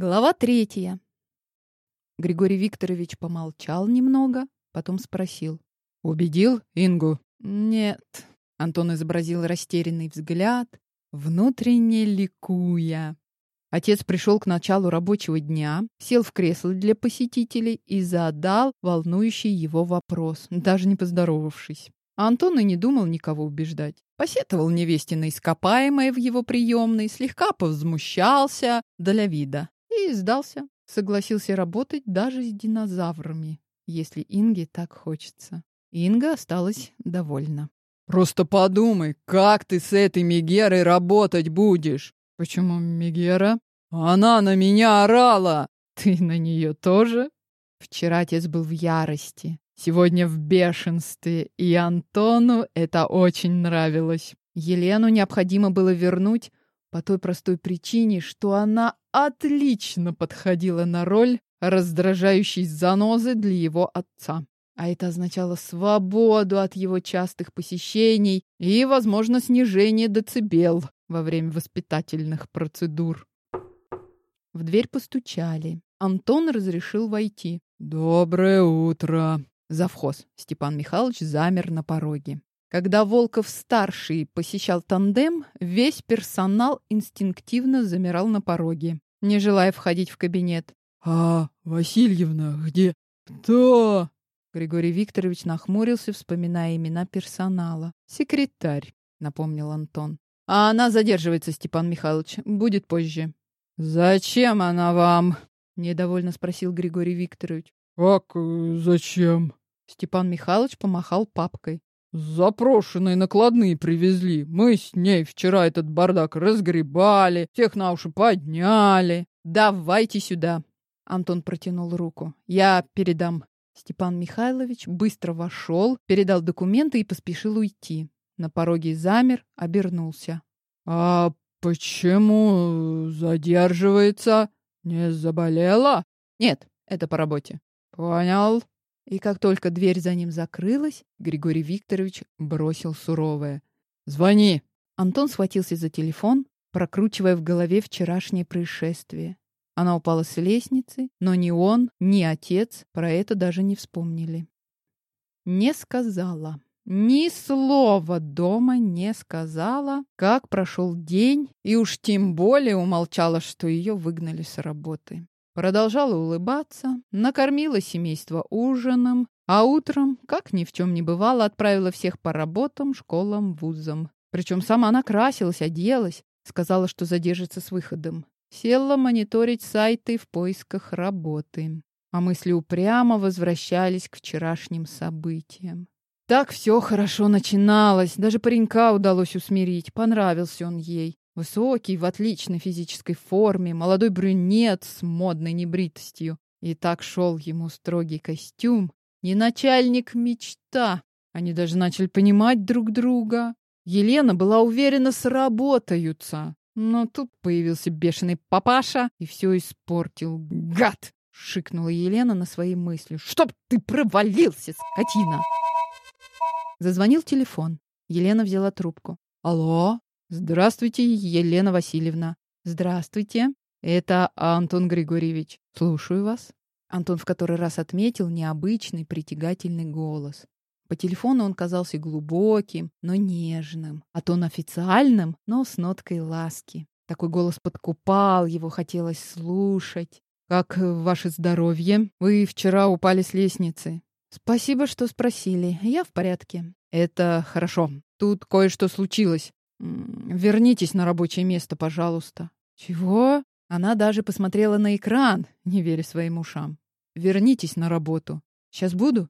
Глава третья. Григорий Викторович помолчал немного, потом спросил. «Убедил Ингу?» «Нет». Антон изобразил растерянный взгляд, внутренне ликуя. Отец пришел к началу рабочего дня, сел в кресло для посетителей и задал волнующий его вопрос, даже не поздоровавшись. А Антон и не думал никого убеждать. Посетовал невестино ископаемое в его приемной, слегка повзмущался для вида и сдался. Согласился работать даже с динозаврами, если Инге так хочется. Инга осталась довольна. «Просто подумай, как ты с этой Мегерой работать будешь?» «Почему Мегера?» «Она на меня орала!» «Ты на нее тоже?» Вчера отец был в ярости, сегодня в бешенстве, и Антону это очень нравилось. Елену необходимо было вернуть по той простой причине, что она отлично подходила на роль раздражающей занозы для его отца. А это означало свободу от его частых посещений и, возможно, снижение децибел во время воспитательных процедур. В дверь постучали. Антон разрешил войти. «Доброе утро!» Завхоз Степан Михайлович замер на пороге. Когда Волков-старший посещал тандем, весь персонал инстинктивно замирал на пороге, не желая входить в кабинет. «А Васильевна где? Кто?» Григорий Викторович нахмурился, вспоминая имена персонала. «Секретарь», — напомнил Антон. А она задерживается, Степан Михайлович. Будет позже. Зачем она вам? Недовольно спросил Григорий Викторович. Как э, зачем? Степан Михайлович помахал папкой. Запрошенные накладные привезли. Мы с ней вчера этот бардак разгребали, всех на уши подняли. Давайте сюда. Антон протянул руку. Я передам. Степан Михайлович быстро вошел, передал документы и поспешил уйти. На пороге замер, обернулся. «А почему задерживается? Не заболела?» «Нет, это по работе». «Понял». И как только дверь за ним закрылась, Григорий Викторович бросил суровое. «Звони!» Антон схватился за телефон, прокручивая в голове вчерашнее происшествие. Она упала с лестницы, но ни он, ни отец про это даже не вспомнили. Не сказала. Ни слова дома не сказала, как прошел день, и уж тем более умолчала, что ее выгнали с работы. Продолжала улыбаться, накормила семейство ужином, а утром, как ни в чем не бывало, отправила всех по работам, школам, вузам. Причем сама накрасилась, оделась, сказала, что задержится с выходом. Села мониторить сайты в поисках работы. А мысли упрямо возвращались к вчерашним событиям. Так все хорошо начиналось. Даже паренька удалось усмирить. Понравился он ей. Высокий, в отличной физической форме, молодой брюнет с модной небритостью. И так шел ему строгий костюм. Не начальник мечта. Они даже начали понимать друг друга. Елена была уверена, сработаются. Но тут появился бешеный папаша и все испортил. Гад! Шикнула Елена на свои мысли. Чтоб ты провалился, скотина! Зазвонил телефон. Елена взяла трубку. Алло? Здравствуйте, Елена Васильевна. Здравствуйте. Это Антон Григорьевич. Слушаю вас. Антон в который раз отметил необычный притягательный голос. По телефону он казался глубоким, но нежным, а тон официальным, но с ноткой ласки. Такой голос подкупал, его хотелось слушать. «Как ваше здоровье? Вы вчера упали с лестницы. Спасибо, что спросили. Я в порядке. Это хорошо. Тут кое-что случилось. Вернитесь на рабочее место, пожалуйста. Чего? Она даже посмотрела на экран, не веря своим ушам. Вернитесь на работу. Сейчас буду.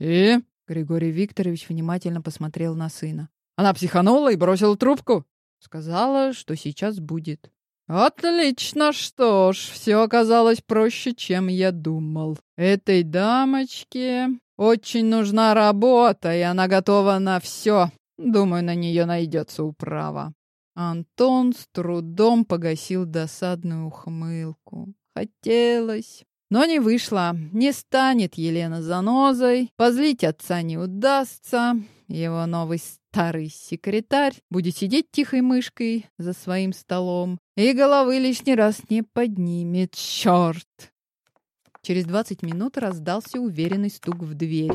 И? Григорий Викторович внимательно посмотрел на сына. Она психанула и бросила трубку. Сказала, что сейчас будет. Отлично, что ж, все оказалось проще, чем я думал. Этой дамочке очень нужна работа, и она готова на все. Думаю, на нее найдется управа. Антон с трудом погасил досадную ухмылку. Хотелось, Но не вышло. Не станет Елена занозой, позлить отца не удастся. Его новый старый секретарь будет сидеть тихой мышкой за своим столом и головы лишний раз не поднимет. Черт! Через двадцать минут раздался уверенный стук в дверь.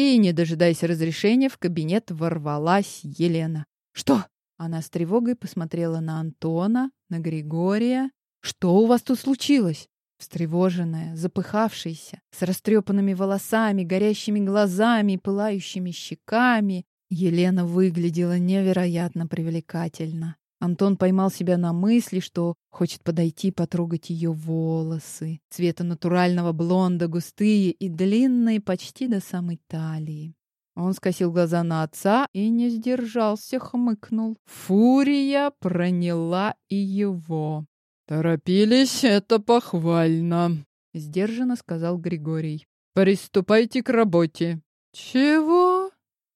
И, не дожидаясь разрешения, в кабинет ворвалась Елена. «Что?» Она с тревогой посмотрела на Антона, на Григория. «Что у вас тут случилось?» Встревоженная, запыхавшаяся, с растрепанными волосами, горящими глазами и пылающими щеками, Елена выглядела невероятно привлекательно. Антон поймал себя на мысли, что хочет подойти потрогать ее волосы, цвета натурального блонда, густые и длинные почти до самой талии. Он скосил глаза на отца и не сдержался, хмыкнул. Фурия проняла и его. «Торопились, это похвально», — сдержанно сказал Григорий. «Приступайте к работе». «Чего?»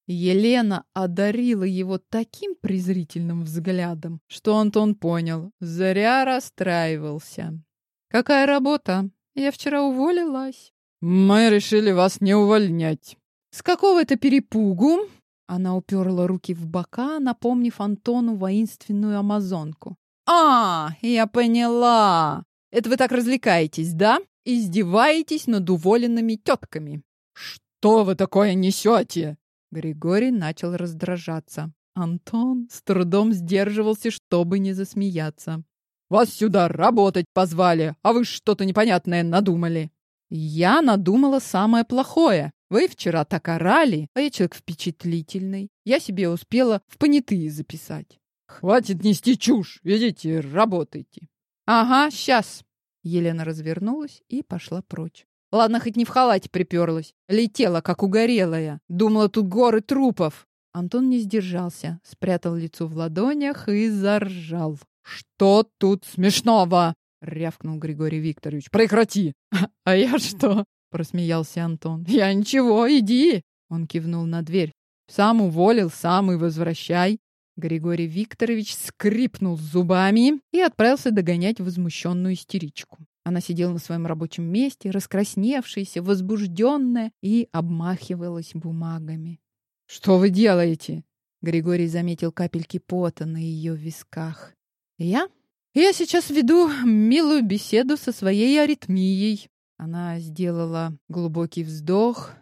Елена одарила его таким презрительным взглядом, что Антон понял, зря расстраивался. «Какая работа? Я вчера уволилась». «Мы решили вас не увольнять». «С какого это перепугу?» Она уперла руки в бока, напомнив Антону воинственную амазонку. «А, я поняла! Это вы так развлекаетесь, да? Издеваетесь над уволенными тетками!» «Что вы такое несете?» Григорий начал раздражаться. Антон с трудом сдерживался, чтобы не засмеяться. «Вас сюда работать позвали, а вы что-то непонятное надумали!» «Я надумала самое плохое. Вы вчера так орали, а я человек впечатлительный. Я себе успела в понятые записать. «Хватит нести чушь! Идите, работайте!» «Ага, сейчас!» Елена развернулась и пошла прочь. Ладно, хоть не в халате приперлась. Летела, как угорелая. Думала, тут горы трупов. Антон не сдержался, спрятал лицо в ладонях и заржал. «Что тут смешного?» — рявкнул Григорий Викторович. «Прекрати!» «А я что?» — просмеялся Антон. «Я ничего, иди!» Он кивнул на дверь. «Сам уволил, сам и возвращай. Григорий Викторович скрипнул зубами и отправился догонять возмущенную истеричку. Она сидела на своем рабочем месте, раскрасневшаяся, возбужденная, и обмахивалась бумагами. «Что вы делаете?» Григорий заметил капельки пота на ее висках. «Я? Я сейчас веду милую беседу со своей аритмией». Она сделала глубокий вздох.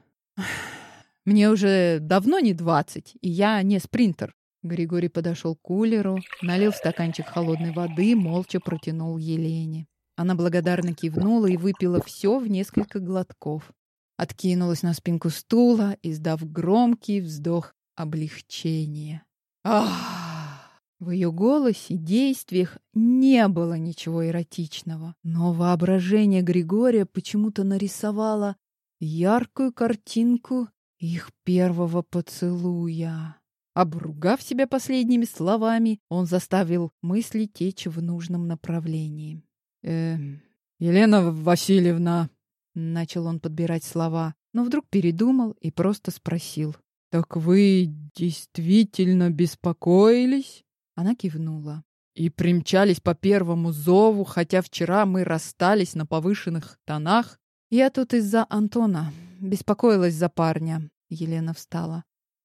«Мне уже давно не двадцать, и я не спринтер. Григорий подошел к кулеру, налил в стаканчик холодной воды, молча протянул Елене. Она благодарно кивнула и выпила все в несколько глотков. Откинулась на спинку стула, издав громкий вздох облегчения. Ах! В ее голосе, действиях не было ничего эротичного, но воображение Григория почему-то нарисовало яркую картинку их первого поцелуя. Обругав себя последними словами, он заставил мысли течь в нужном направлении. «Э, Елена Васильевна...» Начал он подбирать слова, но вдруг передумал и просто спросил. «Так вы действительно беспокоились?» Она кивнула. «И примчались по первому зову, хотя вчера мы расстались на повышенных тонах?» «Я тут из-за Антона. Беспокоилась за парня». Елена встала.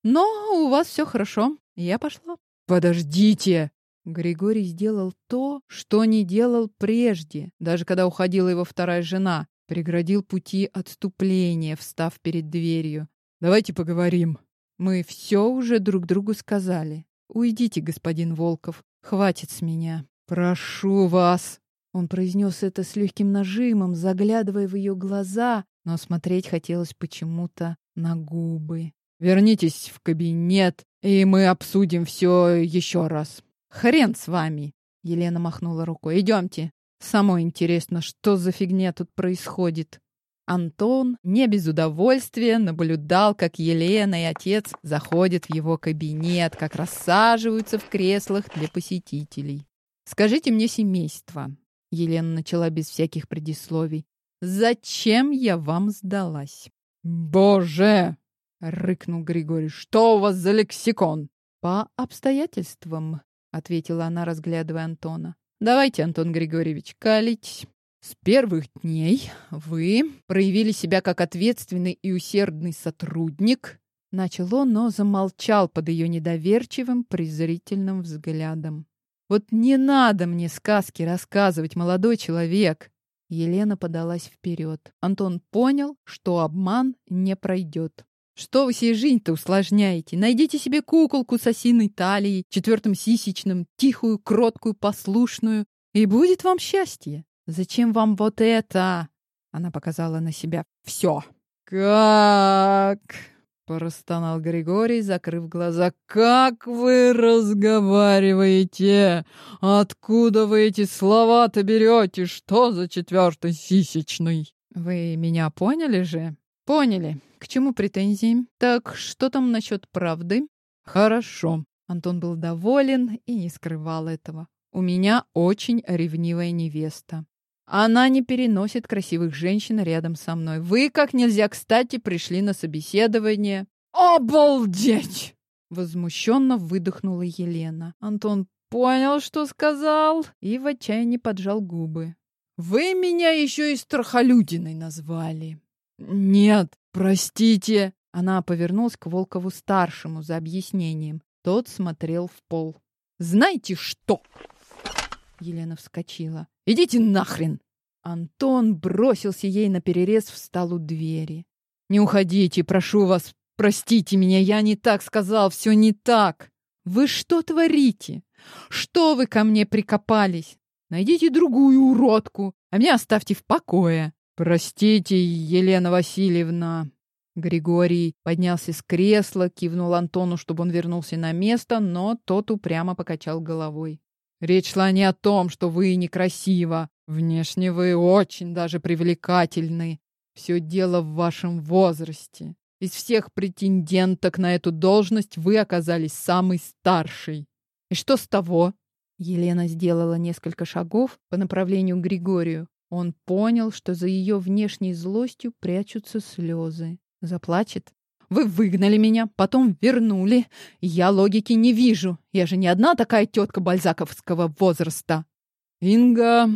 Но у вас все хорошо. Я пошла. Подождите. Григорий сделал то, что не делал прежде, даже когда уходила его вторая жена. Преградил пути отступления, встав перед дверью. Давайте поговорим. Мы все уже друг другу сказали. Уйдите, господин Волков. Хватит с меня. Прошу вас. Он произнес это с легким нажимом, заглядывая в ее глаза, но смотреть хотелось почему-то на губы. Вернитесь в кабинет, и мы обсудим все еще раз. Хрен с вами, Елена махнула рукой. Идемте. Самое интересно, что за фигня тут происходит. Антон не без удовольствия наблюдал, как Елена и отец заходят в его кабинет, как рассаживаются в креслах для посетителей. «Скажите мне, семейство», — Елена начала без всяких предисловий, «зачем я вам сдалась?» «Боже!» — рыкнул Григорий. «Что у вас за лексикон?» «По обстоятельствам», — ответила она, разглядывая Антона. «Давайте, Антон Григорьевич, калитесь». С первых дней вы проявили себя как ответственный и усердный сотрудник, начал он, но замолчал под ее недоверчивым, презрительным взглядом. Вот не надо мне сказки рассказывать, молодой человек. Елена подалась вперед. Антон понял, что обман не пройдет. Что вы себе жизнь-то усложняете? Найдите себе куколку с осиной талией, четвертым сисечным, тихую, кроткую, послушную, и будет вам счастье. Зачем вам вот это? Она показала на себя. Все. Как? Простонал Григорий, закрыв глаза. «Как вы разговариваете? Откуда вы эти слова-то берете? Что за четвертый сисечный?» «Вы меня поняли же?» «Поняли. К чему претензии? Так что там насчет правды? Хорошо. Антон был доволен и не скрывал этого. У меня очень ревнивая невеста. Она не переносит красивых женщин рядом со мной. Вы как нельзя кстати пришли на собеседование. Обалдеть! Возмущенно выдохнула Елена. Антон понял, что сказал, и в отчаянии поджал губы. Вы меня еще и страхолюдиной назвали. Нет, «Простите!» Она повернулась к Волкову-старшему за объяснением. Тот смотрел в пол. «Знаете что?» Елена вскочила. «Идите нахрен!» Антон бросился ей на перерез, встал у двери. «Не уходите, прошу вас, простите меня, я не так сказал, все не так. Вы что творите? Что вы ко мне прикопались? Найдите другую уродку, а меня оставьте в покое». «Простите, Елена Васильевна!» Григорий поднялся с кресла, кивнул Антону, чтобы он вернулся на место, но тот упрямо покачал головой. «Речь шла не о том, что вы некрасива. Внешне вы очень даже привлекательны. Все дело в вашем возрасте. Из всех претенденток на эту должность вы оказались самой старшей. И что с того?» Елена сделала несколько шагов по направлению к Григорию. Он понял, что за ее внешней злостью прячутся слезы. Заплачет. Вы выгнали меня, потом вернули. Я логики не вижу. Я же не одна такая тетка бальзаковского возраста. Инга...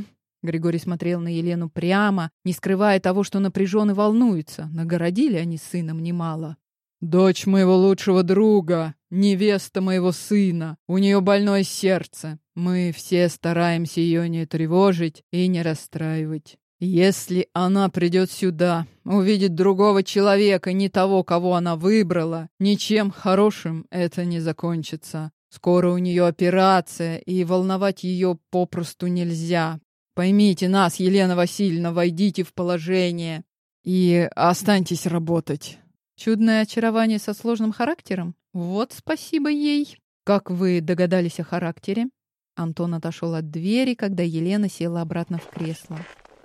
Григорий смотрел на Елену прямо, не скрывая того, что напряжен и волнуется. Нагородили они сыном немало. «Дочь моего лучшего друга, невеста моего сына. У нее больное сердце. Мы все стараемся ее не тревожить и не расстраивать. Если она придет сюда, увидит другого человека, не того, кого она выбрала, ничем хорошим это не закончится. Скоро у нее операция, и волновать ее попросту нельзя. Поймите нас, Елена Васильевна, войдите в положение и останьтесь работать. Чудное очарование со сложным характером? Вот спасибо ей. Как вы догадались о характере? Антон отошел от двери, когда Елена села обратно в кресло.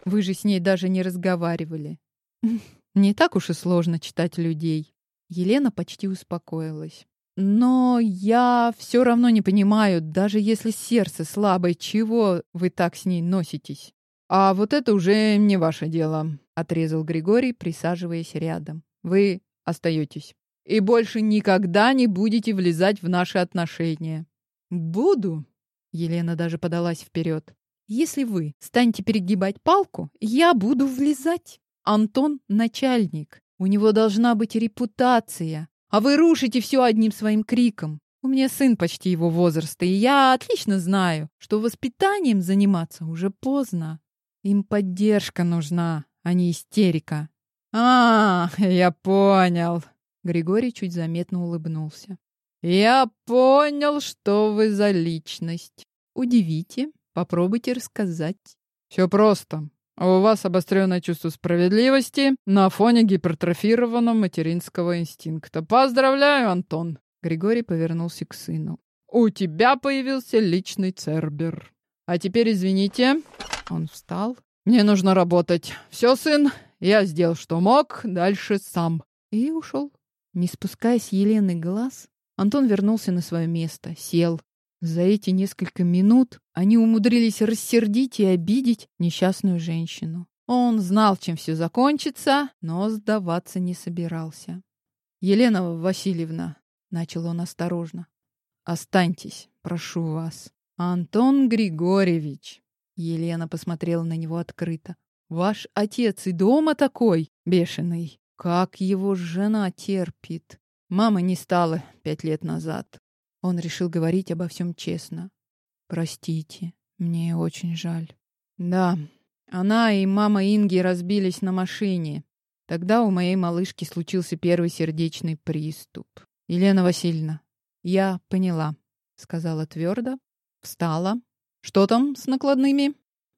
Вы же с ней даже не разговаривали. Не так уж и сложно читать людей. Елена почти успокоилась. Но я все равно не понимаю, даже если сердце слабое, чего вы так с ней носитесь? А вот это уже не ваше дело, отрезал Григорий, присаживаясь рядом. Вы остаетесь. И больше никогда не будете влезать в наши отношения. Буду. Елена даже подалась вперед. Если вы станете перегибать палку, я буду влезать. Антон — начальник. У него должна быть репутация. А вы рушите все одним своим криком. У меня сын почти его возраста, и я отлично знаю, что воспитанием заниматься уже поздно. Им поддержка нужна, а не истерика. «А, я понял!» Григорий чуть заметно улыбнулся. «Я понял, что вы за личность. Удивите, попробуйте рассказать». «Все просто. У вас обостренное чувство справедливости на фоне гипертрофированного материнского инстинкта. Поздравляю, Антон!» Григорий повернулся к сыну. «У тебя появился личный цербер. А теперь извините». Он встал. «Мне нужно работать. Все, сын, я сделал, что мог, дальше сам. И ушел. Не спуская с Елены глаз, Антон вернулся на свое место, сел. За эти несколько минут они умудрились рассердить и обидеть несчастную женщину. Он знал, чем все закончится, но сдаваться не собирался. «Елена Васильевна», — начал он осторожно, — «останьтесь, прошу вас». «Антон Григорьевич, Елена посмотрела на него открыто. Ваш отец и дома такой бешеный. Как его жена терпит. Мама не стала пять лет назад. Он решил говорить обо всем честно. Простите, мне очень жаль. Да, она и мама Инги разбились на машине. Тогда у моей малышки случился первый сердечный приступ. Елена Васильевна, я поняла, сказала твердо, встала. Что там с накладными?